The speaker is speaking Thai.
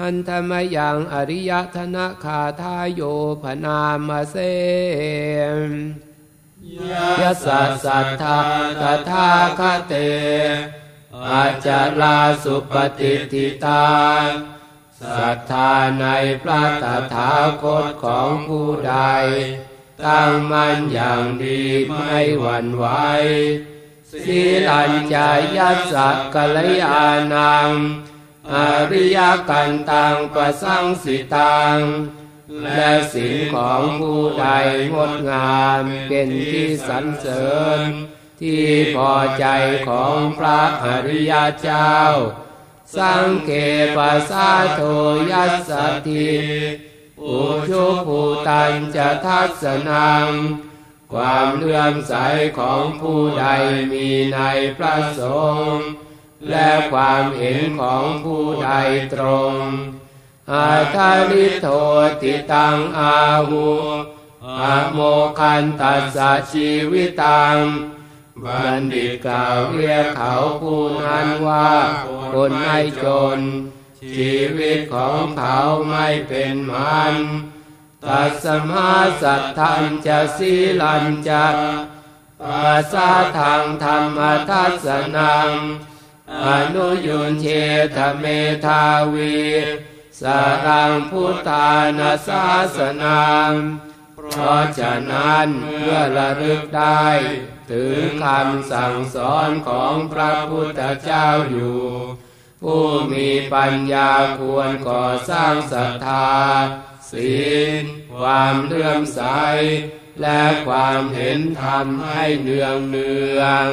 หันธรรมยังอริยธนคาทายโยพนามเสยสัสสัทธาตถาคเต อาจาลาสุปฏิทิตาศรัทธาในพระตถาคตของผู้ใด ตั้งมั่นอย่างดีไม่หวั่นไหวสีลัญจายัสสะกัลยานัง อริยกันตังประสังสิตัง และสิ่งของผู้ใดงดงามเป็นที่สรรเสริญ ที่พอใจของพระอริยเจ้า สังเกปัสาโทยัสสติอุชุภูตันจะทัศนัง ความเลื่อมใสของผู้ใดมีในพระสงฆ์ และความเห็นของผู้ใดตรงอาทาลิโทติตังอาหูอะโมคันตัสสะชีวิตัง บัณฑิตกล่าวเรียกเขาผู้นั้นว่าคนไม่จน ชีวิตของเขาไม่เป็นมันตัสมาสัทธันจะสีลันจะปัสสาทางธรรมทัศนัง อนุยุนเชธเมทาวีสารังพุทธานาสาสนังเพราะฉะนั้นเมื่อระลึกได้ ถึงคำสั่งสอนของพระพุทธเจ้าอยู่ ผู้มีปัญญาควรก่อสร้างศรัทธา ศีล ความเลื่อมใส และความเห็นธรรมให้เนืองเนือง